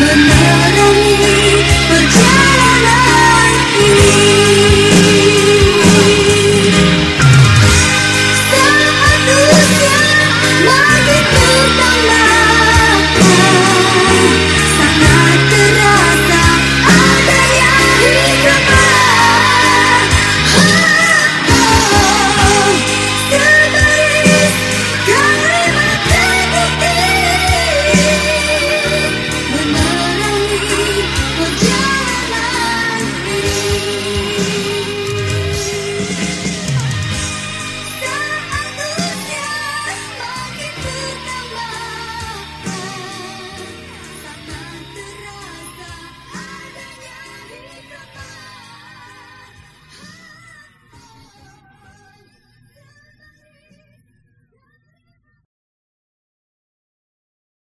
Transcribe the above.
Remember